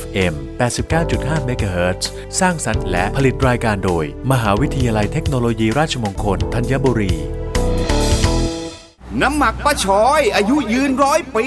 FM 89.5 MHz สร้างสรรค์และผลิตรายการโดย มหาวิทยาลัยเทคโนโลยีราชมงคลธัญบุรี น้ำหมักป้าชอย อายุยืนร้อยปี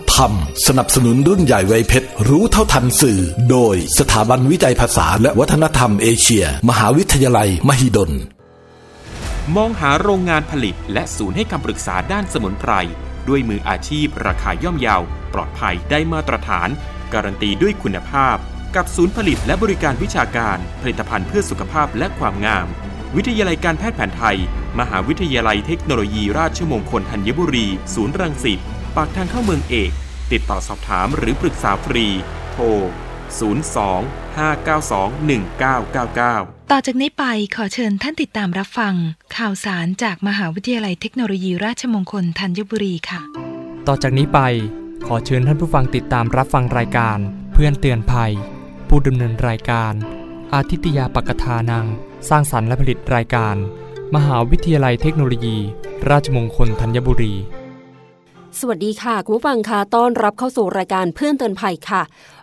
ทำสนับสนุนรุ่นใหญ่ไวยเพชร รู้เท่าทันสื่อ โดยสถาบันวิจัยภาษาและวัฒนธรรมเอเชีย มหาวิทยาลัย มหิดล มองหาโรงงานผลิต และศูนย์ให้คำปรึกษาด้านสมุนไพร ด้วยมืออาชีพ ราคาย่อมเยาว ปลอดภัยได้มาตรฐาน การันตีด้วยคุณภาพ กับศูนย์ผลิตและบริการวิชาการ ผลิตภัณฑ์เพื่อสุขภาพและความงาม วิทยาลัยการแพทย์แผนไทย มหาวิทยาลัยเทคโนโลยีราชมงคลธัญบุรี ศูนย์รังสิต ปากทางเข้าเมืองเอก ติดต่อสอบถามหรือปรึกษาฟรี โทร 02-592-1999 ต่อจากนี้ไปขอเชิญท่านติดตามรับฟัง ข่าวสารจากมหาวิทยาลัยเทคโนโลยีราชมงคลธัญบุรีค่ะ ต่อจากนี้ไปขอเชิญท่านผู้ฟังติดตามรับฟังรายการ เพื่อนเตือนภัย ผู้ดำเนินรายการ อาทิตยาปกทานัง สร้างสรรค์และผลิตรายการ มหาวิทยาลัยเทคโนโลยี ราชมงคลธัญบุรี สวัสดีค่ะ คุณผู้ฟังค่ะต้อนรับเข้าสู่รายการเพื่อนเตือนภัยค่ะ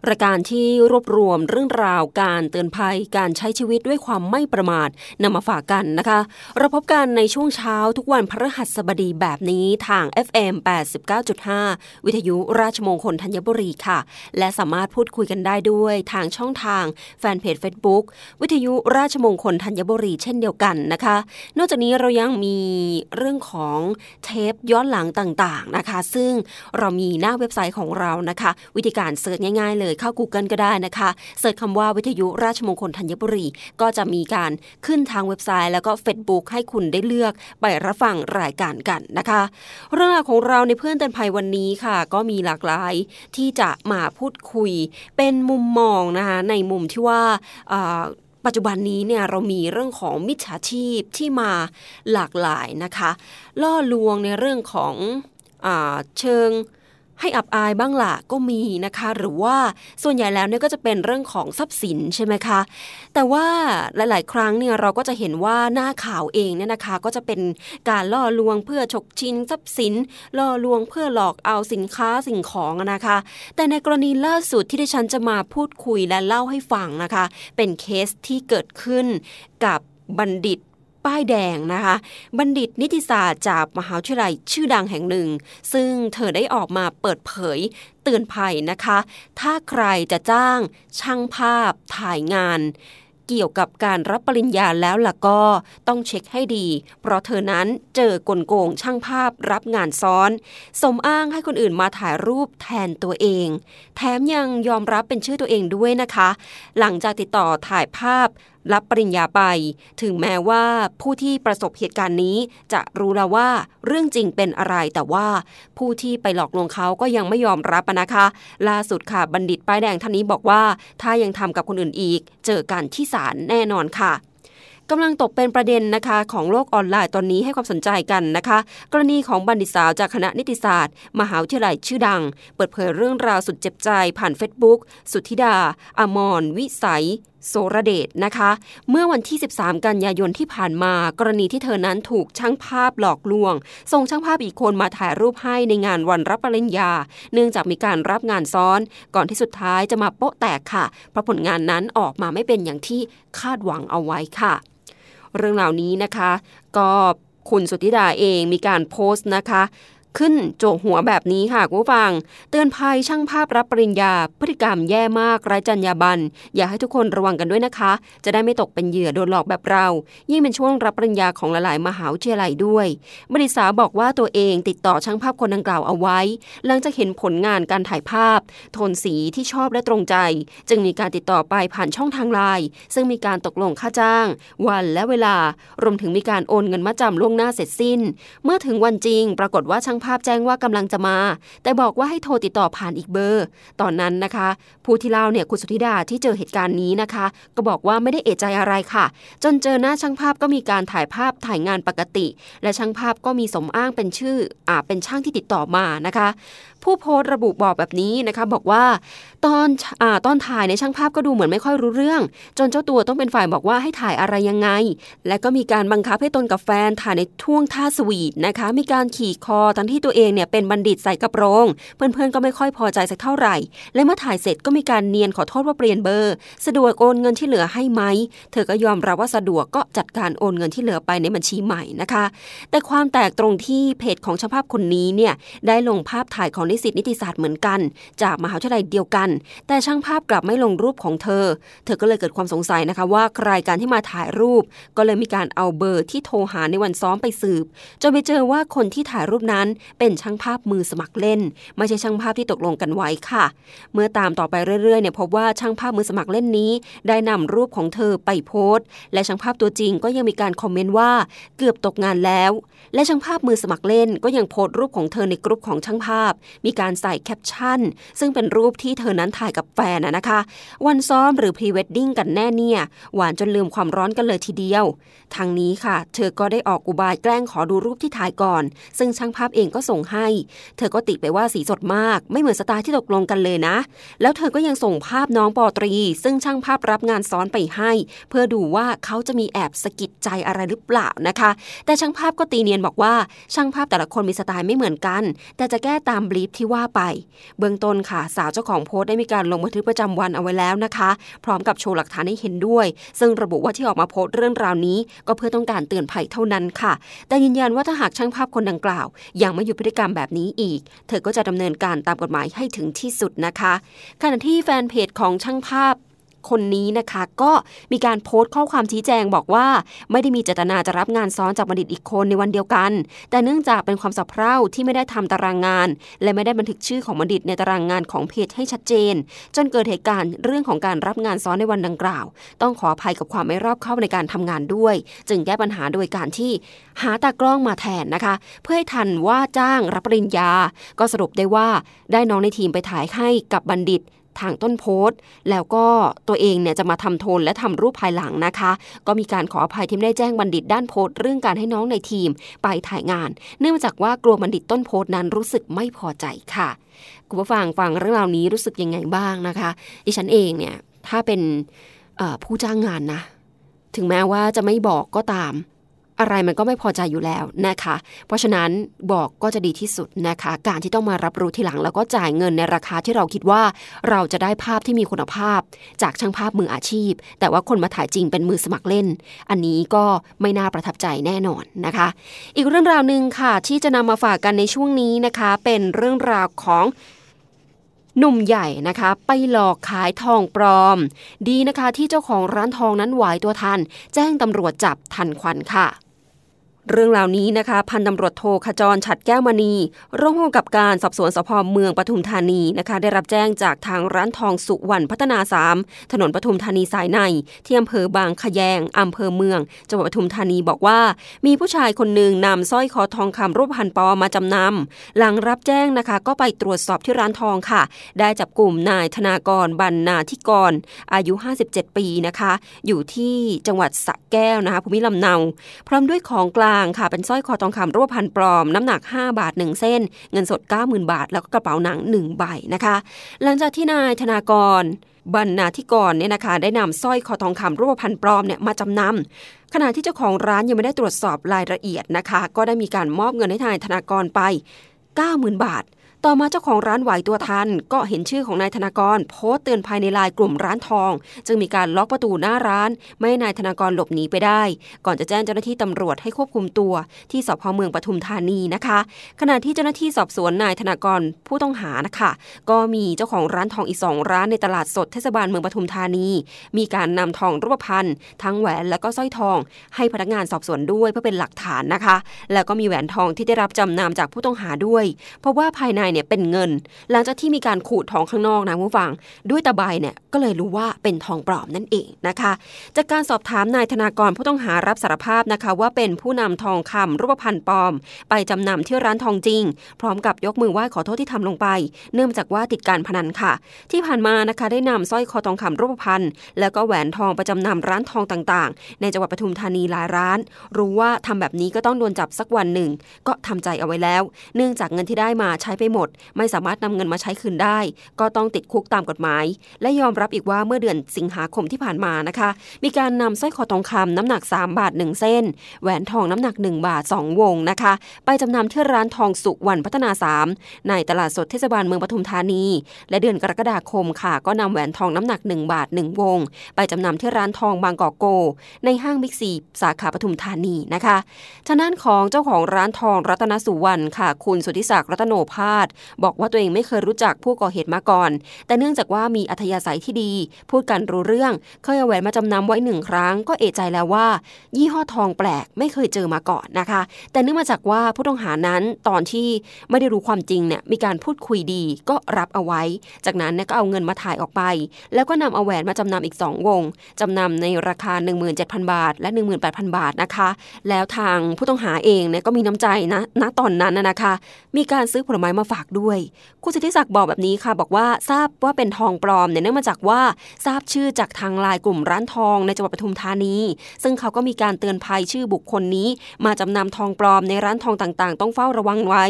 รายการที่รวบรวมเรื่องราวการเตือนภัยการใช้ชีวิตด้วยความไม่ประมาทนำมาฝากกันนะคะ เราพบกันในช่วงเช้าทุกวันพฤหัสบดีแบบนี้ทาง FM 89.5 วิทยุราชมงคลธัญบุรีค่ะ และสามารถพูดคุยกันได้ด้วยทางช่องทางแฟนเพจ Facebook วิทยุราชมงคลธัญบุรีเช่นเดียวกันนะคะ นอกจากนี้เรายังมีเรื่องของเทปย้อนหลังต่างๆนะคะ ซึ่งเรามีหน้าเว็บไซต์ของเรานะคะ วิธีการเสิร์ชง่าย ๆ เลยเข้า Google ก็ได้นะคะเสิร์ชคำว่าวิทยุราชมงคลธัญบุรี ก็จะมีการขึ้นทางเว็บไซต์ แล้วก็ Facebook ให้คุณได้เลือกไปรับฟังรายการกันนะคะ เรื่องราวของเราในเพื่อนเตือนภัยวันนี้ค่ะ ก็มีหลากหลายที่จะมาพูดคุย เป็นมุมมองนะคะในมุมที่ว่าปัจจุบันนี้เนี่ยเรามีเรื่องของมิจฉาชีพที่มาหลากหลายนะคะ ล่อลวงในเรื่องของอเชิง ให้อับอายบ้างล่ะก็มีนะคะ หรือว่าส่วนใหญ่แล้วเนี่ยก็จะเป็นเรื่องของทรัพย์สินใช่ไหมคะ แต่ว่าหลาย ๆ ครั้งเนี่ยเราก็จะเห็นว่าหน้าข่าวเองเนี่ยนะคะ ก็จะเป็นการล่อลวงเพื่อฉกชิงทรัพย์สิน ล่อลวงเพื่อหลอกเอาสินค้าสิ่งของนะคะ แต่ในกรณีล่าสุดที่ดิฉันจะมาพูดคุยและเล่าให้ฟังนะคะ เป็นเคสที่เกิดขึ้นกับบัณฑิต ป้ายแดงนะคะ บัณฑิตนิติศาสตร์จากมหาวิทยาลัยชื่อดังแห่งหนึ่ง ซึ่งเธอได้ออกมาเปิดเผยเตือนภัยนะคะ ถ้าใครจะจ้างช่างภาพถ่ายงานเกี่ยวกับการรับปริญญาแล้วล่ะก็ต้องเช็คให้ดี เพราะเธอนั้นเจอกลโกงช่างภาพรับงานซ้อน สมอ้างให้คนอื่นมาถ่ายรูปแทนตัวเอง แถมยังยอมรับเป็นชื่อตัวเองด้วยนะคะ หลังจากติดต่อถ่ายภาพรับปริญญาไป ถึงแม้ว่าผู้ที่ประสบเหตุการณ์นี้ จะรู้แล้วว่าเรื่องจริงเป็นอะไรแต่ว่า ผู้ที่ไปหลอกลวงเขาก็ยังไม่ยอมรับนะคะ ล่าสุดค่ะบัณฑิตป้ายแดงท่านนี้บอกว่า ถ้ายังทำกับคนอื่นอีก เจอกันที่ศาลแน่นอนค่ะกำลังตกเป็นประเด็นนะคะของโลกออนไลน์ตอนนี้ให้ความสนใจกันนะคะ กรณีของบัณฑิตสาวจากคณะนิติศาสตร์ มหาวิทยาลัยชื่อดัง เปิดเผยเรื่องราวสุดเจ็บใจผ่านเฟซบุ๊กสุทธิดา อมร วิสัย โสระเดชนะคะ เมื่อวันที่ 13 กันยายนที่ผ่านมา กรณีที่เธอนั้นถูกช่างภาพหลอกลวง ส่งช่างภาพอีกคนมาถ่ายรูปให้ในงานวันรับปริญญา เนื่องจากมีการรับงานซ้อน ก่อนที่สุดท้ายจะมาโป๊ะแตกค่ะ เพราะผลงานนั้นออกมาไม่เป็นอย่างที่คาดหวังเอาไว้ค่ะ เรื่องเหล่านี้นะคะ ก็คุณสุธิดาเองมีการโพสต์นะคะ ขึ้นโจกหัวแบบนี้ค่ะคุณผู้ฟัง เตือนภัยช่างภาพรับปริญญา พฤติกรรมแย่มากไร้จรรยาบรรณอยากให้ทุกคนระวังกันด้วยนะคะ จะได้ไม่ตกเป็นเหยื่อโดนหลอกแบบเรา ยิ่งเป็นช่วงรับปริญญาของหลายๆ มหาวิทยาลัยด้วยบริษาบอกว่าตัวเองติดต่อช่างภาพคนดังกล่าวเอาไว้ หลังจากเห็นผลงานการถ่ายภาพ โทนสีที่ชอบและตรงใจ จึงมีการติดต่อไปผ่านช่องทางไลน์ซึ่งมีการตกลงค่าจ้าง วันและเวลารวมถึงมีการโอนเงินมาจำล่วงหน้าเสร็จสิ้น เมื่อถึงวันจริง ปรากฏว่าช่างางภาพแจ้งว่ากำลังจะมา แต่บอกว่าให้โทรติดต่อผ่านอีกเบอร์ ตอนนั้นนะคะ ผู้ที่เล่าเนี่ยคุณสุธิดาที่เจอเหตุการณ์นี้นะคะ ก็บอกว่าไม่ได้เอะใจอะไรค่ะ จนเจอหน้าช่างภาพก็มีการถ่ายภาพถ่ายงานปกติ และช่างภาพก็มีสมอ้างเป็นชื่ออ่าเป็นช่างที่ติดต่อมานะคะ ผู้โพสต์ระบุบอกแบบนี้นะคะ บอกว่าตอนอาตอนถ่ายในช่างภาพก็ดูเหมือนไม่ค่อยรู้เรื่อง จนเจ้าตัวต้องเป็นฝ่ายบอกว่าให้ถ่ายอะไรยังไง และก็มีการบังคับให้ตนกับแฟนถ่ายในท่วงท่าสวีทนะคะ มีการขี่คอทั้งที่ตัวเองเนี่ยเป็นบัณฑิตใส่กระโปรง เพื่อนๆก็ไม่ค่อยพอใจสักเท่าไหร่ และเมื่อถ่ายเสร็จก็มีการเนียนขอโทษว่าเปลี่ยนเบอร์ สะดวกโอนเงินที่เหลือให้ไหม เธอก็ยอมรับว่าสะดวกก็จัดการโอนเงินที่เหลือไปในบัญชีใหม่นะคะ แต่ความแตกตรงที่เพจของช่างภาพคนนี้เนี่ยได้ลงภาพถ่ายของนิสิตนิติศาสตร์เหมือนกัน จากมหาวิทยาลัยเดียวกัน แต่ช่างภาพกลับไม่ลงรูปของเธอ เธอก็เลยเกิดความสงสัยนะคะว่าใครกันที่มาถ่ายรูป ก็เลยมีการเอาเบอร์ที่โทรหาในวันซ้อมไปสืบจนไปเจอว่าคนที่ถ่ายรูปนั้นเป็นช่างภาพมือสมัครเล่น ไม่ใช่ช่างภาพที่ตกลงกันไว้ค่ะ เมื่อตามต่อไปเรื่อยๆเนี่ยพบว่าช่างภาพมือสมัครเล่นนี้ ได้นำรูปของเธอไปโพสต์ และช่างภาพตัวจริงก็ยังมีการคอมเมนต์ว่าเกือบตกงานแล้ว และช่างภาพมือสมัครเล่น ก็ยังโพสต์รูปของเธอในกรุ๊ปของช่างภาพ มีการใส่แคปชั่น ซึ่งเป็นรูปที่เธอนั้นถ่ายกับแฟนนะนะคะ วันซ้อมหรือพรีเวดดิ้งกันแน่เนี่ยหวานจนลืมความร้อนกันเลยทีเดียว ทางนี้ค่ะ เธอก็ได้ออกอุบายแกล้งขอดูรูปที่ถ่ายก่อน ซึ่งช่างภาพเองก็ส่งให้ เธอก็ติไปว่าสีสดมาก ไม่เหมือนสไตล์ที่ตกลงกันเลยนะ แล้วเธอก็ยังส่งภาพน้องปอตรี ซึ่งช่างภาพรับงานซ้อนไปให้ เพื่อดูว่าเขาจะมีแอบสะกิดใจอะไรหรือเปล่านะคะ แต่ช่างภาพก็ตีเนียนบอกว่าช่างภาพแต่ละคนมีสไตล์ไม่เหมือนกัน แต่จะแก้ตามบลีฟที่ว่าไป เบื้องต้นค่ะสาวเจ้าของโพสต์ได้มีการลงบันทึกประจำวันเอาไว้แล้วนะคะ พร้อมกับโชว์หลักฐานให้เห็นด้วย ซึ่งระบุว่าที่ออกมาโพสต์เรื่องราวนี้ ก็เพื่อต้องการเตือนภัยเท่านั้นค่ะ แต่ยืนยันว่าถ้าหากช่างภาพคนดังกล่าว ยังไม่หยุดพฤติกรรมแบบนี้อีก เธอก็จะดำเนินการตามกฎหมายให้ถึงที่สุดนะคะ ขณะที่แฟนเพจของช่างภาพ คนนี้นะคะก็มีการโพสต์ข้อความชี้แจงบอกว่า ไม่ได้มีเจตนาจะรับงานซ้อนจากบัณฑิตอีกคนในวันเดียวกัน แต่เนื่องจากเป็นความสับเพร่าที่ไม่ได้ทำตารางงาน และไม่ได้บันทึกชื่อของบัณฑิตในตารางงานของเพจให้ชัดเจน จนเกิดเหตุการณ์เรื่องของการรับงานซ้อนในวันดังกล่าว ต้องขออภัยกับความไม่รอบคอบในการทำงานด้วย จึงแก้ปัญหาโดยการที่หาตากล้องมาแทนนะคะ เพื่อให้ทันว่าจ้างรับปริญญา ก็สรุปได้ว่าได้น้องในทีมไปถ่ายให้กับบัณฑิต ทางต้นโพสต์แล้วก็ตัวเองเนี่ยจะมาทำโทนและทำรูปภายหลังนะคะ ก็มีการขออภัยที่ไม่ได้แจ้งบัณฑิตด้านโพสต์เรื่องการให้น้องในทีมไปถ่ายงาน เนื่องจากว่ากลัวบัณฑิตต้นโพสต์นั้นรู้สึกไม่พอใจค่ะคุณผู้ฟังฟังเรื่องราวนี้รู้สึกยังไงบ้างนะคะ ดิฉันเองเนี่ยถ้าเป็นผู้จ้างงานนะ ถึงแม้ว่าจะไม่บอกก็ตาม อะไรมันก็ไม่พอใจอยู่แล้วนะคะ เพราะฉะนั้นบอกก็จะดีที่สุดนะคะ การที่ต้องมารับรู้ทีหลังแล้วก็จ่ายเงินในราคาที่เราคิดว่า เราจะได้ภาพที่มีคุณภาพ จากช่างภาพมืออาชีพ แต่ว่าคนมาถ่ายจริงเป็นมือสมัครเล่น อันนี้ก็ไม่น่าประทับใจแน่นอนนะคะ อีกเรื่องราวหนึ่งค่ะที่จะนำมาฝากกันในช่วงนี้นะคะ เป็นเรื่องราวของหนุ่มใหญ่นะคะไปหลอกขายทองปลอม ดีนะคะที่เจ้าของร้านทองนั้นไหวตัวทัน แจ้งตำรวจจับทันควันค่ะ เรื่องราวนี้นะคะพันตำรวจโทขจรฉัดแก้วมณีรองผู้กำกับการสอบสวนสพเมืองปทุมธานีนะคะ ได้รับแจ้งจากทางร้านทองสุวรรณพัฒนา 3 ถนนปทุมธานีสายในที่อำเภอบางขยงอำเภอเมืองจังหวัดปทุมธานีบอกว่า มีผู้ชายคนหนึ่งนำสร้อยคอทองคำรูปพันปอมาจำนำหลังรับแจ้งนะคะ ก็ไปตรวจสอบที่ร้านทองค่ะ ได้จับกลุ่มนายธนากรบรรณาธิกร อายุ 57 ปีนะคะ อยู่ที่จังหวัดสระแก้วนะคะภูมิลำเนา พร้อมด้วยของกลางค่ะ เป็นสร้อยคอทองคำรูปพันปลอม น้ำหนัก 5 บาท 1 เส้น เงินสด 90,000 บาท แล้วก็กระเป๋าหนัง 1 ใบนะคะ หลังจากที่นายธนากรบรรณาธิกรเนี่ยนะคะได้นำสร้อยคอทองคำรูปพันปลอมเนี่ยมาจำนำขณะที่เจ้าของร้านยังไม่ได้ตรวจสอบรายละเอียดนะคะ ก็ได้มีการมอบเงินให้นายธนากรไป 90,000 บาท ต่อมาเจ้าของร้านไหวตัวทัน ก็เห็นชื่อของนายธนากร โพสต์เตือนภายในไลน์กลุ่มร้านทอง จึงมีการล็อกประตูหน้าร้าน ไม่ให้นายธนากรหลบหนีไปได้ ก่อนจะแจ้งเจ้าหน้าที่ตำรวจให้ควบคุมตัว ที่สพเมืองปทุมธานีนะคะ ขณะที่เจ้าหน้าที่สอบสวนนายธนากรผู้ต้องหานะคะ ก็มีเจ้าของร้านทองอีกสองร้านในตลาดสดเทศบาลเมืองปทุมธานี มีการนำทองรูปพรรณทั้งแหวนและก็สร้อยทอง ให้พนักงานสอบสวนด้วยเพื่อเป็นหลักฐานนะคะ แล้วก็มีแหวนทองที่ได้รับจำนำจากผู้ต้องหาด้วย เพราะว่าภายในเนี่ยเป็นเงิน หลังจากที่มีการขูดทองข้างนอกนะผู้ฟัง ด้วยตะไบเนี่ยก็เลยรู้ว่าเป็นทองปลอมนั่นเองนะคะ จากการสอบถามนายธนากรผู้ต้องหารับสารภาพนะคะ ว่าเป็นผู้นำทองคำรูปพรรณปลอม ไปจำนำที่ร้านทองจริง พร้อมกับยกมือไหว้ขอโทษที่ทำลงไป เนื่องจากว่าติดการพนันค่ะ ที่ผ่านมานะคะได้นำสร้อยคอทองคำรูปพรรณแล้วก็แหวนทองไปจำนำร้านทองต่างๆ ในจังหวัดปทุมธานีหลายร้าน รู้ว่าทำแบบนี้ก็ต้องโดนจับสักวันหนึ่ง ก็ทำใจเอาไว้แล้ว เนื่องจากเงินที่ได้มาใช้ไปหมดไม่สามารถนำเงินมาใช้คืนได้ ก็ต้องติดคุกตามกฎหมาย และยอมรับอีกว่าเมื่อเดือนสิงหาคมที่ผ่านมานะคะ มีการนำสร้อยคอทองคำน้ำหนัก 3 บาท 1 เส้น แหวนทองน้ำหนัก 1 บาท 2 วงนะคะ ไปจำนำที่ร้านทองสุวรรณพัฒนา 3 ในตลาดสดเทศบาลเมืองปทุมธานี และเดือนกรกฎาคมค่ะ ก็นำแหวนทองน้ำหนัก 1 บาท 1 วง ไปจำนำที่ร้านทองบางกอกโก ในห้างบิ๊กซีสาขาปทุมธานีนะคะทางด้านของเจ้าของร้านทองรัตนสุวรรณค่ะ คุณสุทธิศักดิ์รัตโนภาสบอกว่าตัวเองไม่เคยรู้จักผู้ก่อเหตุมาก่อน แต่เนื่องจากว่ามีอัธยาศัยที่ดี พูดกันรู้เรื่อง เคยเอาแหวนมาจำนำไว้หนึ่งครั้ง ก็เอะใจแล้วว่า ยี่ห้อทองแปลกไม่เคยเจอมาก่อนนะคะ แต่เนื่องมาจากว่าผู้ต้องหานั้นตอนที่ไม่ได้รู้ความจริงเนี่ยมีการพูดคุยดีก็รับเอาไว้ จากนั้นเนี่ยก็เอาเงินมาถ่ายออกไป แล้วก็นำเอาแหวนมาจำนำอีก 2 วงจำนำในราคา 17,000 บาท และ 18,000 บาทนะคะ แล้วทางผู้ต้องหาเองเนี่ยก็มีน้ำใจนะณตอนนั้นนะนะคะ มีการซื้อผลไม้มาฝากด้วย คุณสิทธิศักดิ์บอกแบบนี้ค่ะ บอกว่าทราบว่าเป็นทองปลอมเนี่ยเนื่องมาจากว่าทราบชื่อจากทางไลน์กลุ่มร้านทองในจังหวัดปทุมธานี ซึ่งเขาก็มีการเตือนภัยชื่อบุคคลนี้ มาจำนำทองปลอมในร้านทองต่างๆ ต้องเฝ้าระวังไว้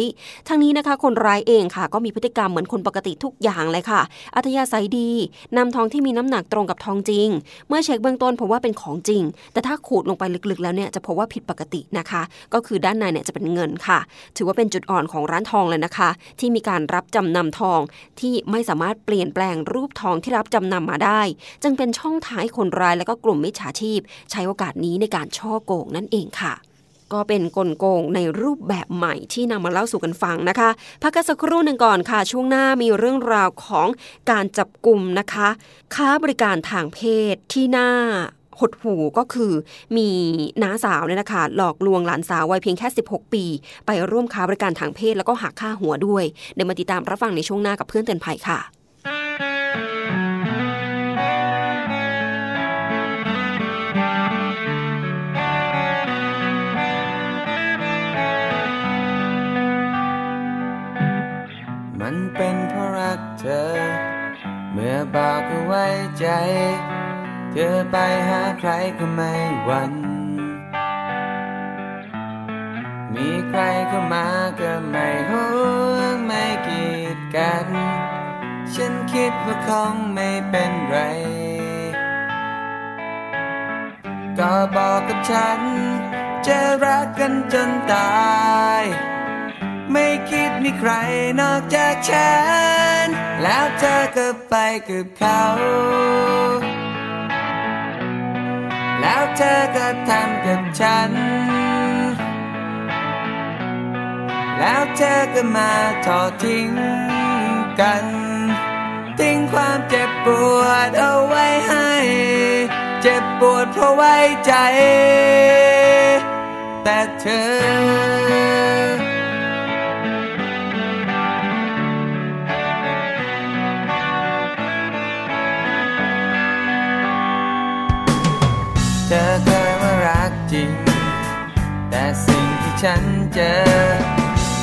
ทั้งนี้นะคะ คนร้ายเองค่ะ ก็มีพฤติกรรมเหมือนคนปกติทุกอย่างเลยค่ะ อัธยาศัยดีนำทองที่มีน้ำหนักตรงกับทองจริง เมื่อเช็คเบื้องต้นพบว่าเป็นของจริง แต่ถ้าขูดลงไปลึกๆ แล้วเนี่ยจะพบว่าผิดปกตินะคะ ก็คือด้านในเนี่ยจะเป็นเงินค่ะ ถือว่าเป็นจุดอ่อนของร้านทองเลยนะคะที่มีการรับจำนำทอง ที่ไม่สามารถเปลี่ยนแปลงรูปทองที่รับจำนำมาได้ จึงเป็นช่องทางให้คนร้ายและก็กลุ่มมิจฉาชีพ ใช้โอกาสนี้ในการช่อโกงนั่นเองค่ะก็เป็นกลโกงในรูปแบบใหม่ที่นำมาเล่าสู่กันฟังนะคะ พักกันสักครู่หนึ่งก่อนค่ะ ช่วงหน้ามีเรื่องราวของการจับกลุ่มนะคะ ค้าบริการทางเพศที่หน้า หดหูก็คือมีน้าสาวเนี่ยนะคะหลอกลวงหลานสาววัยเพียงแค่ 16 ปี ไปร่วมค้าบริการทางเพศแล้วก็หักค่าหัวด้วย เดี๋ยวมาติดตามรับฟังในช่วงหน้ากับเพื่อนเตือนภัยค่ะมันเป็นเพราะรักเธอ เมื่อบอกก็ไว้ใจ ธอไปหาใครก็ไม่หวันมีใครเข้ามาก็ไม่ห่วงไม่กีดกัน ฉันคิดว่าคงไม่เป็นไร ก็บอกกับฉัน จะรักกันจนตาย ไม่คิดมีใครนอกจากฉัน แล้วเธอก็ไปกับเขา แล้วเธอก็ทำกับฉัน แล้วเธอก็มาทอดทิ้งกัน ทิ้งความเจ็บปวดเอาไว้ให้ เจ็บปวดเพราะไว้ใจ แต่เธอ ฉันเจอ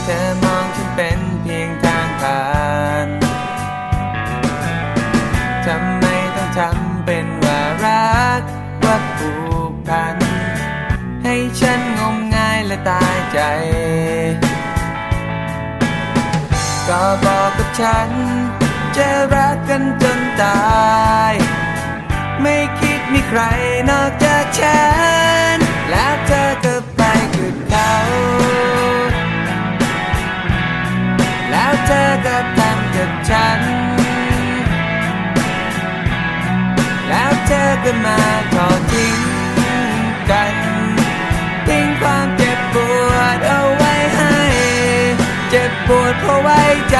เธอมองฉันเป็นเพียงทางผ่าน ทำไมต้องทำเป็นว่ารักว่าผูกพัน ให้ฉันงมงายและตายใจ ก็บอกกับฉัน จะรักกันจนตาย ไม่คิดมีใครนอกจากฉัน แล้วเธอก็ กับเขา แล้วเธอก็ทำกับฉัน แล้วเธอก็มาทอดทิ้งกันทิ้งความเจ็บปวดเอาไว้ให้ เจ็บปวดเพราะไว้ใจ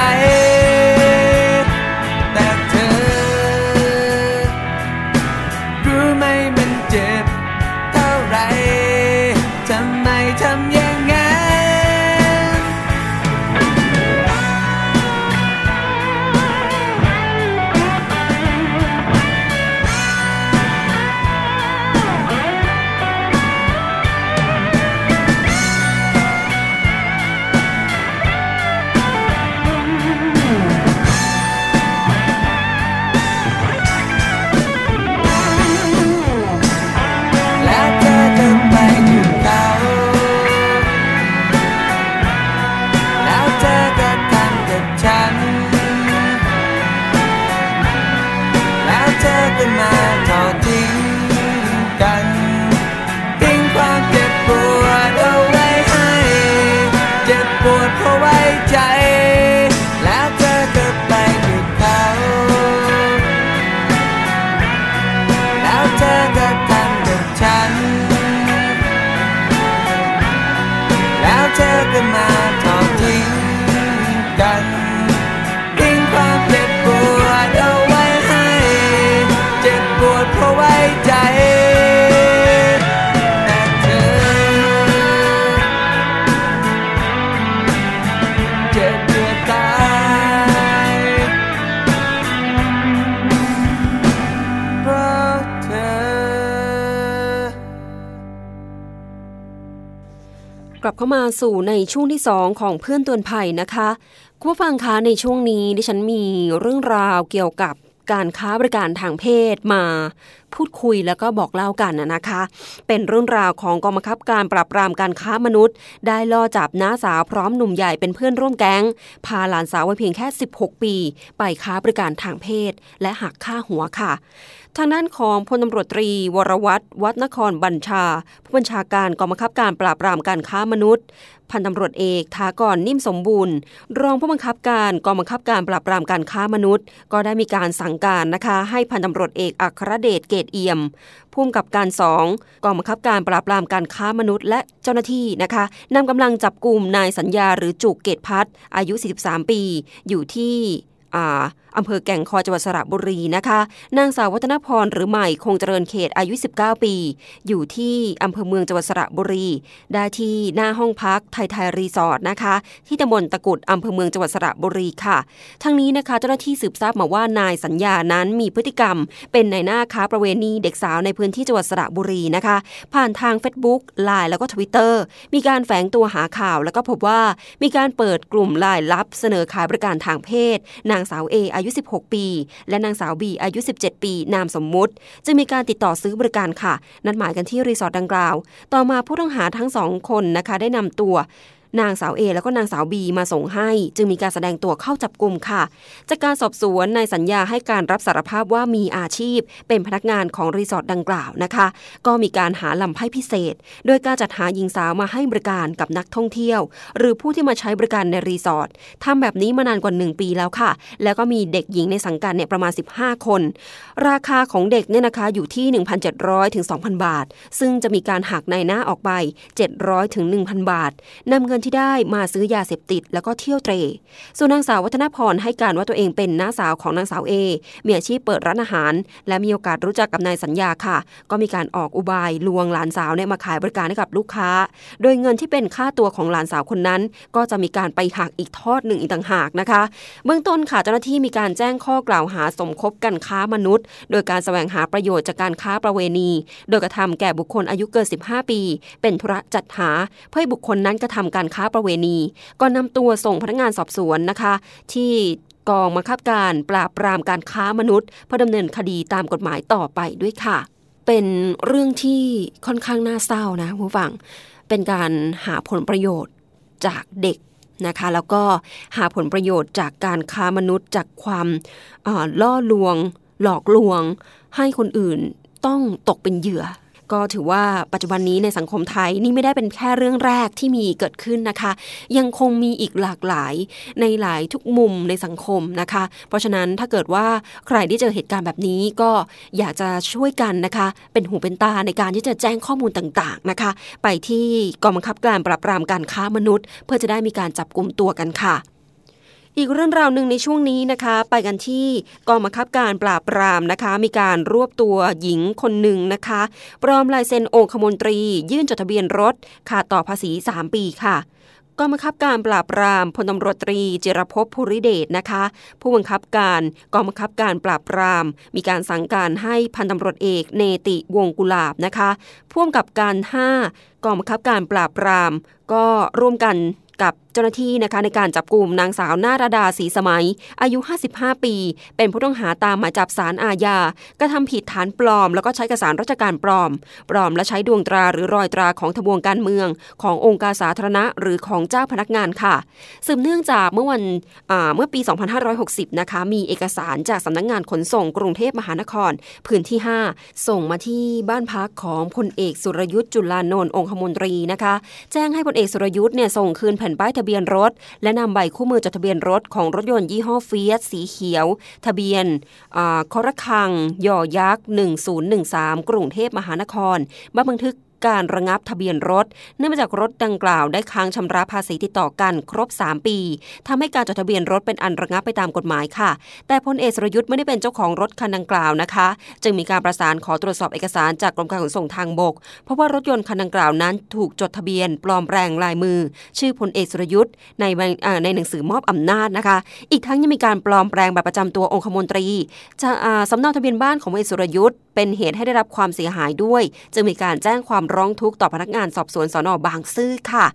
กลับเข้ามาสู่ในช่วงที่ 2 ของเพื่อนเตือนภัยนะคะคุณผู้ฟังคะในช่วงนี้ดิฉันมีเรื่องราวเกี่ยวกับการค้าบริการทางเพศมา พูดคุยแล้วก็บอกเล่ากันนะคะ เป็นเรื่องราวของกองบังคับการปราบปรามการค้ามนุษย์ ได้ล่อจับน้าสาวพร้อมหนุ่มใหญ่เป็นเพื่อนร่วมแก๊ง พาหลานสาววัยเพียงแค่ 16 ปี ไปค้าบริการทางเพศ และหักค่าหัวค่ะทางด้านของพลตำรวจตรี วรวัตรวัดนครบัญชา ผู้บัญชาการกองบังคับการปราบปรามการค้ามนุษย์ พันตำรวจเอกทากรนิ่มสมบูรณ์ รองผู้บังคับการกองบังคับการปราบปรามการค้ามนุษย์ ก็ได้มีการสั่งการนะคะ ให้พันตำรวจเอกอัครเดชเกตเอี่ยมผู้กกับการสองกองบังคับการปราบปรามการค้ามนุษย์ และเจ้าหน้าที่นะคะนำกำลังจับกลุ่มนายสัญญาหรือจุกเกตพัฒอายุ 43 ปี อยู่ที่อ่า อำเภอแก่งคอยจังหวัดสระบุรีนะคะ นางสาววัฒนพรหรือใหม่คงเจริญเขตอายุ 19 ปี อยู่ที่อำเภอเมืองจังหวัดสระบุรี ได้ที่หน้าห้องพักไทยไทยรีสอร์ทนะคะ ที่ตำบลตะกุดอำเภอเมืองจังหวัดสระบุรีค่ะ ทั้งนี้นะคะเจ้าหน้าที่สืบทราบมาว่านายสัญญานั้นมีพฤติกรรม เป็นในหน้าค้าประเวณีเด็กสาวในพื้นที่จังหวัดสระบุรีนะคะ ผ่านทาง Facebook ไลน์แล้วก็ Twitter มีการแฝงตัวหาข่าวแล้วก็พบว่ามีการเปิดกลุ่มไลน์ลับเสนอขายบริการทางเพศ นางสาว A อายุยุ 16 ปี และนางสาวบีอายุ 17 ปี นามสมมุติ จะมีการติดต่อซื้อบริการค่ะ นัดหมายกันที่รีสอร์ทดังกล่าว ต่อมาผู้ต้องหาทั้งสองคนนะคะได้นำตัวนางสาวเอแล้วก็นางสาวบีมาส่งให้ จึงมีการแสดงตัวเข้าจับกลุ่มค่ะ จากการสอบสวนนายสัญญาให้การรับสารภาพว่ามีอาชีพ เป็นพนักงานของรีสอร์ทดังกล่าวนะคะ ก็มีการหาลำไพ่พิเศษ โดยการจัดหาหญิงสาวมาให้บริการกับนักท่องเที่ยว หรือผู้ที่มาใช้บริการในรีสอร์ททำแบบนี้มานานกว่า 1 ปีแล้วค่ะ แล้วก็มีเด็กหญิงในสังกัดเนี่ยประมาณ 15 คน ราคาของเด็กเนี่ยนะคะอยู่ที่ 1,700ถึง2,000 บาท ซึ่งจะมีการหักในหน้าออกไป 700ถึง1,000 บาทนำเงินที่ได้มาซื้อยาเสพติดแล้วก็เที่ยวเตรส่วนนางสาววัฒนพรให้การว่าตัวเองเป็นน้าสาวของนางสาวเอมีอาชีพเปิดร้านอาหาร และมีโอกาสรู้จักกับนายสัญญาค่ะ ก็มีการออกอุบายลวงหลานสาวเนี่ยมาขายบริการให้กับลูกค้า โดยเงินที่เป็นค่าตัวของหลานสาวคนนั้น ก็จะมีการไปหักอีกทอดหนึ่งอีกต่างหากนะคะ เบื้องต้นค่ะเจ้าหน้าที่มีการแจ้งข้อกล่าวหาสมคบกันค้ามนุษย์ โดยการแสวงหาประโยชน์จากการค้าประเวณี โดยกระทำแก่บุคคลอายุเกิน 15 ปี เป็นธุระจัดหา เพื่อให้บุคคลนั้นกระทำการค้าประเวณีก็นำตัวส่งพนักงานสอบสวนนะคะ ที่กองบังคับการปราบปรามการค้ามนุษย์เพื่อดำเนินคดีตามกฎหมายต่อไปด้วยค่ะ เป็นเรื่องที่ค่อนข้างน่าเศร้านะคุณผู้ฟัง เป็นการหาผลประโยชน์จากเด็กนะคะ แล้วก็หาผลประโยชน์จากการค้ามนุษย์จากความล่อลวง หลอกลวง ให้คนอื่นต้องตกเป็นเหยื่อ ก็ถือว่าปัจจุบันนี้ในสังคมไทยนี่ไม่ได้เป็นแค่เรื่องแรกที่มีเกิดขึ้นนะคะ ยังคงมีอีกหลากหลายในหลายทุกมุมในสังคมนะคะ เพราะฉะนั้นถ้าเกิดว่าใครที่เจอเหตุการณ์แบบนี้ก็อยากจะช่วยกันนะคะ เป็นหูเป็นตาในการที่จะแจ้งข้อมูลต่างๆนะคะ ไปที่กองบังคับการปราบปรามการค้ามนุษย์ เพื่อจะได้มีการจับกลุ่มตัวกันค่ะ อีกเรื่องราวหนึ่งในช่วงนี้นะคะ ไปกันที่กองบังคับการปราบปรามนะคะ มีการรวบตัวหญิงคนหนึ่งนะคะปลอมลายเซ็นองคมนตรี ยื่นจดทะเบียนรถขาดต่อภาษี 3 ปีค่ะกองบังคับการปราบปรามพลตำรวจตรีจิรพภูริเดชนะคะ ผู้บังคับการกองบังคับการปราบปราม มีการสั่งการให้พันตำรวจเอกเนติวงกุลาบนะคะพ่วงกับการ 5 กองบังคับการปราบปราม ก็ร่วมกันกับ เจ้าหน้าที่นะคะในการจับกลุ่มนางสาวนาราดาศรีสมัย อายุ 55 ปี เป็นผู้ต้องหาตามหมายจับสารอาญากระทำผิดฐานปลอม แล้วก็ใช้เอกสารราชการปลอม ปลอมและใช้ดวงตราหรือรอยตราของทบวงการเมือง ขององค์การสาธารณะ หรือของเจ้าพนักงานค่ะสืบเนื่องจากเมื่อวันเมื่อปี 2560 นะคะมีเอกสารจากสำนักงงานขนส่งกรุงเทพมหานคร พื้นที่ 5 ส่งมาที่บ้านพักของพลเอกสุรยุทธ์จุลานนท์องคมนตรีนะคะ แจ้งให้พลเอกสุรยุทธ์เนี่ยส่งคืนแผ่นป้ายทะเบียนรถ และนำใบคู่มือจดทะเบียนรถของรถยนต์ยี่ห้อเฟียสสีเขียว ทะเบียนคอระคังยอยักษ์1013 กรุงเทพมหานครมาบันทึก การระงับทะเบียนรถ เนื่องมาจากรถดังกล่าวได้ค้างชำระภาษีติดต่อกันครบ 3 ปีทำให้การจดทะเบียนรถเป็นอันระงับไปตามกฎหมายค่ะ แต่พลเอกสรยุทธ์ไม่ได้เป็นเจ้าของรถคันดังกล่าวนะคะ จึงมีการประสานขอตรวจสอบเอกสารจากกรมการขนส่งทางบก เพราะว่ารถยนต์คันดังกล่าวนั้น ถูกจดทะเบียน ปลอมแปลงลายมือ ชื่อพลเอกสรยุทธ์ในในหนังสือมอบอำนาจนะคะ อีกทั้งยังมีการปลอมแปลงบัตรประจำตัวองคมนตรีจะสำเนาทะเบียนบ้านของพลเอกสรยุทธ์เป็นเหตุให้ได้รับความเสียหายด้วย จึงมีการแจ้งความร้องทุกข์ต่อพนักงานสอบสวนสอนอบางซื่อค่ะ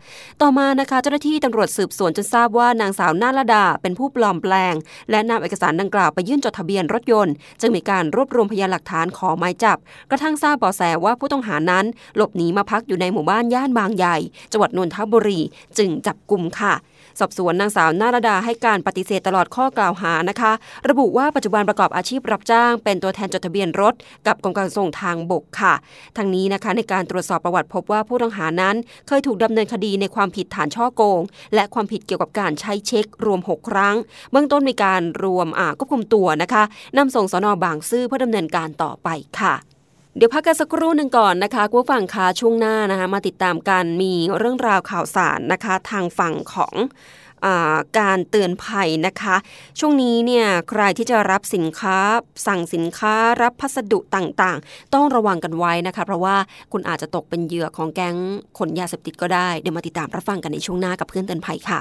ต่อมานะคะเจ้าหน้าที่ตำรวจสืบสวนจนทราบว่านางสาวนาลดา เป็นผู้ปลอมแปลง และนำเอกสารดังกล่าวไปยื่นจดทะเบียนรถยนต์ จึงมีการรวบรวมพยานหลักฐานขอหมายจับ กระทั่งทราบเบาะแสว่าผู้ต้องหานั้น หลบหนีมาพักอยู่ในหมู่บ้านย่านบางใหญ่จังหวัดนนทบุรี จึงจับกลุ่มค่ะ สอบสวนนางสาวนาราดาให้การปฏิเสธตลอดข้อกล่าวหานะคะ ระบุว่าปัจจุบันประกอบอาชีพรับจ้าง เป็นตัวแทนจดทะเบียนรถ กับกรมการส่งทางบกค่ะ ทั้งนี้นะคะในการตรวจสอบประวัติพบว่าผู้ต้องหานั้น เคยถูกดำเนินคดีในความผิดฐานช่อโกง และความผิดเกี่ยวกับการใช้เช็ครวม 6 ครั้ง เบื้องต้นมีการรวมอ่าควบคุมตัวนะคะนำส่งสนอบางซื่อเพื่อดำเนินการต่อไปค่ะ เดี๋ยวพักกันสักครู่หนึ่งก่อนนะคะคุณฟังคะช่วงหน้านะคะมาติดตามกันมีเรื่องราวข่าวสารนะคะทางฝั่งของการเตือนภัยนะคะ ช่วงนี้เนี่ยใครที่จะรับสินค้า สั่งสินค้ารับพัสดุต่างๆ ต้องระวังกันไว้นะคะ เพราะว่าคุณอาจจะตกเป็นเหยื่อของแก๊งขนยาเสพติดก็ได้ เดี๋ยวมาติดตามรับฟังกันในช่วงหน้ากับเพื่อนเตือนภัยค่ะ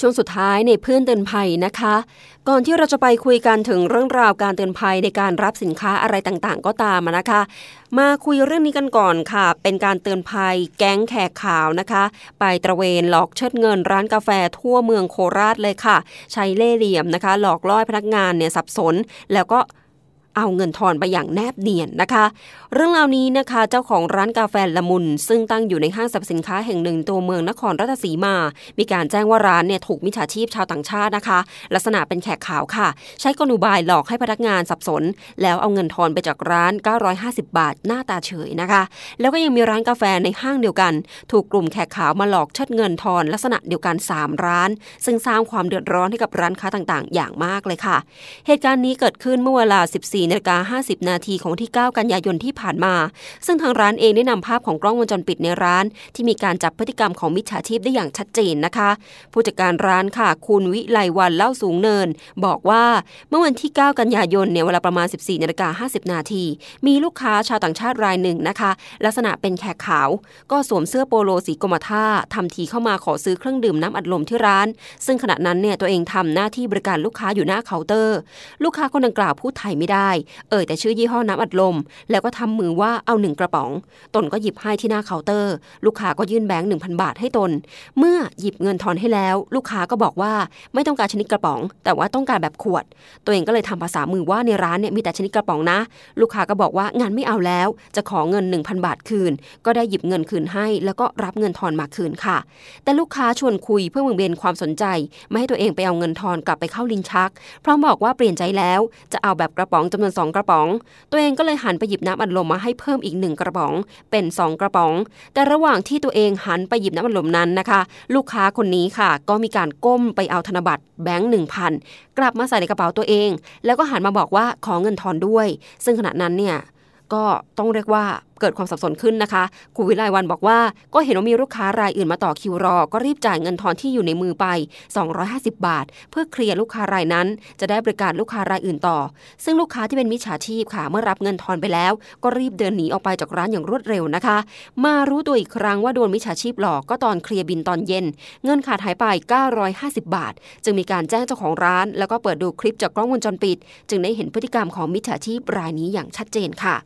ช่วงสุดท้ายในเพื่อนเตือนภัยนะคะ ก่อนที่เราจะไปคุยกันถึงเรื่องราวการเตือนภัยในการรับสินค้าอะไรต่างๆ ก็ตามนะคะ มาคุยเรื่องนี้กันก่อนค่ะ เป็นการเตือนภัยแก๊งแขกขาวนะคะ ไปตระเวนหลอกเชิดเงินร้านกาแฟทั่วเมืองโคราชเลยค่ะ ใช้เล่เหลี่ยมนะคะ หลอกล่อพนักงานเนี่ยสับสน แล้วก็ เอาเงินทอนไปอย่างแนบเนียนนะคะ เรื่องราวนี้นะคะเจ้าของร้านกาแฟละมุน ซึ่งตั้งอยู่ในห้างสรรพสินค้าแห่งหนึ่งตัวเมืองนครราชสีมา มีการแจ้งว่าร้านเนี่ยถูกมิจฉาชีพชาวต่างชาตินะคะ ลักษณะเป็นแขกขาวค่ะ ใช้กลอุบายหลอกให้พนักงานสับสน แล้วเอาเงินทอนไปจากร้าน 950 บาท หน้าตาเฉยนะคะ แล้วก็ยังมีร้านกาแฟในห้างเดียวกัน ถูกกลุ่มแขกขาวมาหลอกเชิดเงินทอนลักษณะเดียวกัน 3 ร้าน ซึ่งสร้างความเดือดร้อนให้กับร้านค้าต่างๆ อย่างมากเลยค่ะ เหตุการณ์นี้เกิดขึ้นเมื่อเวลา 14นาฬิกา50 นาทีของที่ 9 กันยายนที่ผ่านมา ซึ่งทางร้านเองได้นำภาพของกล้องวงจรปิดในร้าน ที่มีการจับพฤติกรรมของมิจฉาชีพได้อย่างชัดเจนนะคะ ผู้จัดการร้านค่ะ คุณวิไลวันเล่าสูงเนิน บอกว่าเมื่อวันที่ 9 กันยายนเนี่ยเวลาประมาณ 14นาฬิกา50 นาทีมีลูกค้าชาวต่างชาติรายหนึ่งนะคะ ลักษณะเป็นแขกขาว ก็สวมเสื้อโปโลสีกรมท่าทำทีเข้ามาขอซื้อเครื่องดื่มน้ำอัดลมที่ร้าน ซึ่งขณะนั้นเนี่ยตัวเองทำหน้าที่บริการลูกค้าอยู่หน้าเคาน์เตอร์ ลูกค้าคนดังกล่าวพูดไทยไม่ได้เอ่ยแต่ชื่อยี่ห้อน้ำอัดลม แล้วก็ทำมือว่าเอาหนึ่งกระป๋อง ตนก็หยิบให้ที่หน้าเคาน์เตอร์ ลูกค้าก็ยื่นแบงค์หนึ่งพันบาทให้ตน เมื่อหยิบเงินทอนให้แล้ว ลูกค้าก็บอกว่าไม่ต้องการชนิดกระป๋อง แต่ว่าต้องการแบบขวด ตัวเองก็เลยทำภาษามือว่าในร้านเนี่ยมีแต่ชนิดกระป๋องนะ ลูกค้าก็บอกว่างานไม่เอาแล้ว จะขอเงิน 1,000 บาทคืน ก็ได้หยิบเงินคืนให้ แล้วก็รับเงินทอนมาคืนค่ะ แต่ลูกค้าชวนคุยเพื่อเบี่ยงเบนความสนใจ ไม่ให้ตัวเองไปเอาเงินทอนกลับไปเข้าลิ้นชักพร้อมบอกว่าเปลี่ยนใจแล้ว จะเอาแบบกระป๋องจำนวน 2 กระป๋อง ตัวเองก็เลยหันไปหยิบน้ำอัดลมมาให้เพิ่มอีกหนึ่งกระป๋อง เป็น 2 กระป๋อง แต่ระหว่างที่ตัวเองหันไปหยิบน้ำอัดลมนั้นนะคะ ลูกค้าคนนี้ค่ะ ก็มีการก้มไปเอาธนบัตรแบงค์หนึ่งพันกลับมาใส่ในกระเป๋าตัวเอง แล้วก็หันมาบอกว่าขอเงินทอนด้วย ซึ่งขณะนั้นเนี่ยก็ต้องเรียกว่า เกิดความสับสนขึ้นนะคะครูวิไลวันบอกว่า ก็เห็นว่ามีลูกค้ารายอื่นมาต่อคิวรอ ก็รีบจ่ายเงินทอนที่อยู่ในมือไป 250 บาท เพื่อเคลียร์ลูกค้ารายนั้น จะได้บริการลูกค้ารายอื่นต่อ ซึ่งลูกค้าที่เป็นมิจฉาชีพค่ะ เมื่อรับเงินทอนไปแล้ว ก็รีบเดินหนีออกไปจากร้านอย่างรวดเร็วนะคะ มารู้ตัวอีกครั้งว่าโดนมิจฉาชีพหลอกก็ตอนเคลียร์บินตอนเย็น เงินขาดหายไป 950 บาท จึงมีการแจ้งเจ้าของร้าน แล้วก็เปิดดูคลิปจากกล้องวงจรปิด จึงได้เห็นพฤติกรรมของมิจฉาชีพรายนี้อย่างชัดเจนค่ะ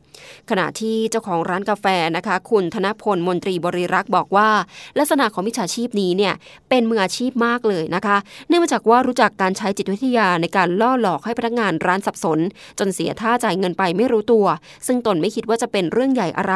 ขณะที่เจ้าของร้านกาแฟนะคะ คุณธนพลมนตรีบริรักษ์บอกว่า ลักษณะของมิจฉาชีพนี้เนี่ยเป็นมืออาชีพมากเลยนะคะ เนื่องมาจากว่ารู้จักการใช้จิตวิทยาในการล่อหลอกให้พนักงานร้านสับสน จนเสียท่าจ่ายเงินไปไม่รู้ตัว ซึ่งตนไม่คิดว่าจะเป็นเรื่องใหญ่อะไร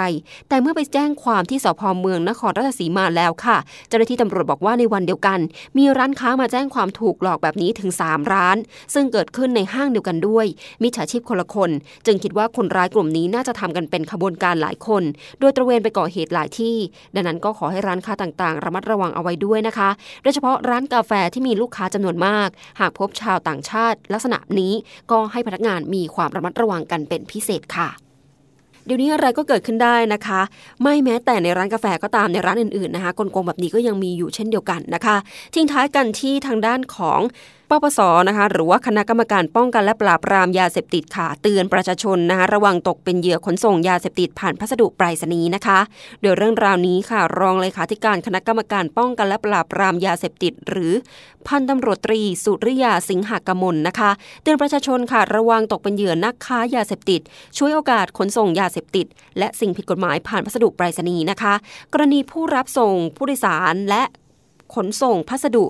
แต่เมื่อไปแจ้งความที่สพเมืองนครราชสีมาแล้วค่ะ เจ้าหน้าที่ตำรวจบอกว่าในวันเดียวกัน มีร้านค้ามาแจ้งความถูกหลอกแบบนี้ถึง 3 ร้าน ซึ่งเกิดขึ้นในห้างเดียวกันด้วยมิจฉาชีพคนละคน จึงคิดว่าคนร้ายกลุ่มนี้น่าจะทำกันเป็นขบวนการหลายคน โดยตระเวนไปก่อเหตุหลายที่ ดังนั้นก็ขอให้ร้านค้าต่างๆ ระมัดระวังเอาไว้ด้วยนะคะ โดยเฉพาะร้านกาแฟที่มีลูกค้าจำนวนมาก หากพบชาวต่างชาติ ลักษณะนี้ก็ให้พนักงานมีความระมัดระวังกันเป็นพิเศษค่ะเดี๋ยวนี้อะไรก็เกิดขึ้นได้นะคะ ไม่แม้แต่ในร้านกาแฟก็ตามในร้านอื่นๆนะคะกลโกงแบบนี้ก็ยังมีอยู่เช่นเดียวกันนะคะทิ้งท้ายกันที่ทางด้านของ ปปสนะคะหรือว่าคณะกรรมการป้องกันและปราบปรามยาเสพติดค่ะเตือนประชาชนนะคะระวังตกเป็นเหยื่อขนส่งยาเสพติดผ่านพัสดุไปรษณีย์นะคะ โดยเรื่องราวนี้ค่ะ รองเลขาธิการคณะกรรมการป้องกันและปราบปรามยาเสพติด หรือพันตำรวจตรีสุริยาสิงหกมลนะคะ เตือนประชาชนค่ะระวังตกเป็นเหยื่อนักค้ายาเสพติด ช่วยโอกาสขนส่งยาเสพติด และสิ่งผิดกฎหมายผ่านพัสดุไปรษณีย์นะคะ กรณีผู้รับส่งผู้โดยสารและขนส่งพัสดุ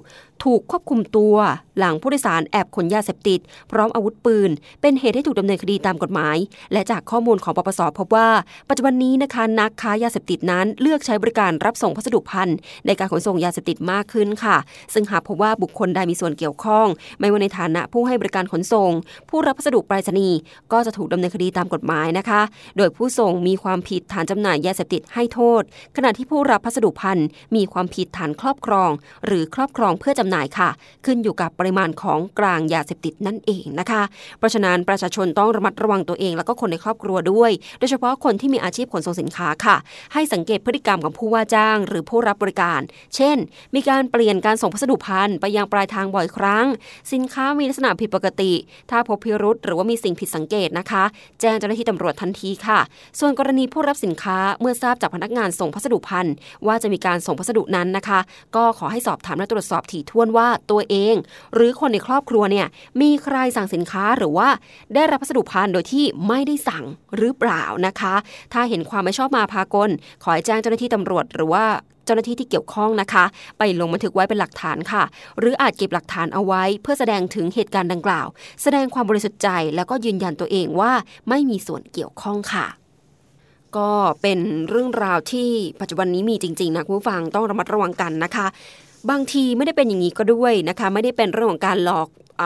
ถูกควบคุมตัว หลังผู้โดยสารแอบขนยาเสพติด พร้อมอาวุธปืน เป็นเหตุให้ถูกดำเนินคดีตามกฎหมาย และจากข้อมูลของปปสพบว่า ปัจจุบันนี้นะคะนักค้ายาเสพติดนั้นเลือกใช้บริการรับส่งพัสดุพันธ์ในการขนส่งยาเสพติดมากขึ้นค่ะ ซึ่งหากพบว่าบุคคลใดมีส่วนเกี่ยวข้อง ไม่ว่าในฐานะผู้ให้บริการขนส่ง ผู้รับพัสดุไปรษณีย์ก็จะถูกดำเนินคดีตามกฎหมายนะคะ โดยผู้ส่งมีความผิดฐานจำหน่ายยาเสพติดให้โทษ ขณะที่ผู้รับพัสดุพันธ์มีความผิดฐานครอบครอง หรือครอบครองเพื่อจำหน่ายค่ะ ขึ้นอยู่กับปริมาณของกลางยาเสพติดนั่นเองนะคะ เพราะฉะนั้นประชาชนต้องระมัดระวังตัวเอง แล้วก็คนในครอบครัวด้วย โดยเฉพาะคนที่มีอาชีพขนส่งสินค้าค่ะ ให้สังเกตพฤติกรรมของผู้ว่าจ้าง หรือผู้รับบริการ เช่น มีการเปลี่ยนการส่งพัสดุพันไปยังปลายทางบ่อยครั้ง สินค้ามีลักษณะผิดปกติ ถ้าพบพิรุษหรือว่ามีสิ่งผิดสังเกตนะคะ แจ้งเจ้าหน้าที่ตำรวจทันทีค่ะ ส่วนกรณีผู้รับสินค้าเมื่อทราบจากพนักงานส่งพัสดุพันว่าจะมีการส่งพัสดุนั้นนะคะ ก็ขอให้สอบถามและตรวจสอบถี่ถ้วนว่าตัวเอง หรือคนในครอบครัวเนี่ยมีใครสั่งสินค้าหรือว่าได้รับพัสดุพันโดยที่ไม่ได้สั่งหรือเปล่านะคะ ถ้าเห็นความไม่ชอบมาพากล ขอให้แจ้งเจ้าหน้าที่ตำรวจหรือว่าเจ้าหน้าที่ที่เกี่ยวข้องนะคะ ไปลงบันทึกไว้เป็นหลักฐานค่ะ หรืออาจเก็บหลักฐานเอาไว้ เพื่อแสดงถึงเหตุการณ์ดังกล่าว แสดงความบริสุทธิ์ใจ แล้วก็ยืนยันตัวเองว่าไม่มีส่วนเกี่ยวข้องค่ะ ก็เป็นเรื่องราวที่ปัจจุบันนี้มีจริงๆนะคุณผู้ฟังต้องระมัดระวังกันนะคะ บางทีไม่ได้เป็นอย่างนี้ก็ด้วยนะคะ ไม่ได้เป็นเรื่องของการหลอกอ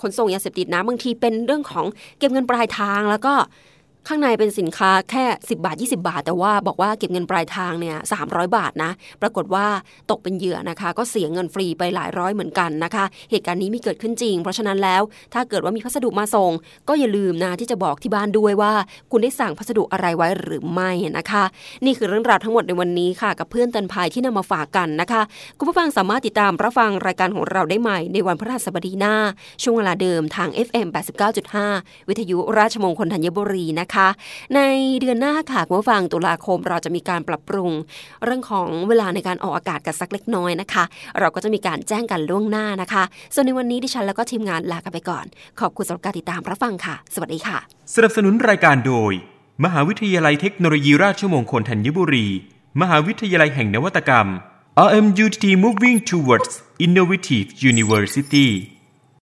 ขนส่งยาเสพติดนะ บางทีเป็นเรื่องของเก็บเงินปลายทางแล้วก็ ข้างในเป็นสินค้าแค่ 10 บาท 20 บาท แต่ว่าบอกว่าเก็บเงินปลายทางเนี่ย300 บาทนะ ปรากฏว่าตกเป็นเหยื่อนะคะ ก็เสียเงินฟรีไปหลายร้อยเหมือนกันนะคะ เหตุการณ์นี้มีเกิดขึ้นจริง เพราะฉะนั้นแล้วถ้าเกิดว่ามีพัสดุมาส่ง ก็อย่าลืมนะที่จะบอกที่บ้านด้วยว่า คุณได้สั่งพัสดุอะไรไว้หรือไม่นะคะ นี่คือเรื่องราวทั้งหมดในวันนี้ค่ะ กับเพื่อนเตือนภัยที่นำมาฝากกันนะคะ คุณผู้ฟังสามารถติดตามรับฟังรายการของเราได้ใหม่ในวันพฤหัสบดีหน้า ช่วงเวลาเดิมทาง FM 89.5 วิทยุราชมงคลธัญบุรีนะคะ ในเดือนหน้าค่ะคุณผู้ฟังตุลาคมเราจะมีการปรับปรุง เรื่องของเวลาในการออกอากาศกันสักเล็กน้อยนะคะ เราก็จะมีการแจ้งกันล่วงหน้านะคะ ส่วนในวันนี้ดิฉันแล้วก็ทีมงานลากันไปก่อน ขอบคุณสำหรับการติดตามรับฟังค่ะ สวัสดีค่ะ สนับสนุนรายการโดย มหาวิทยาลัยเทคโนโลยีราชมงคลธัญบุรี มหาวิทยาลัยแห่งนวัตกรรม RMUTT Moving Towards Innovative University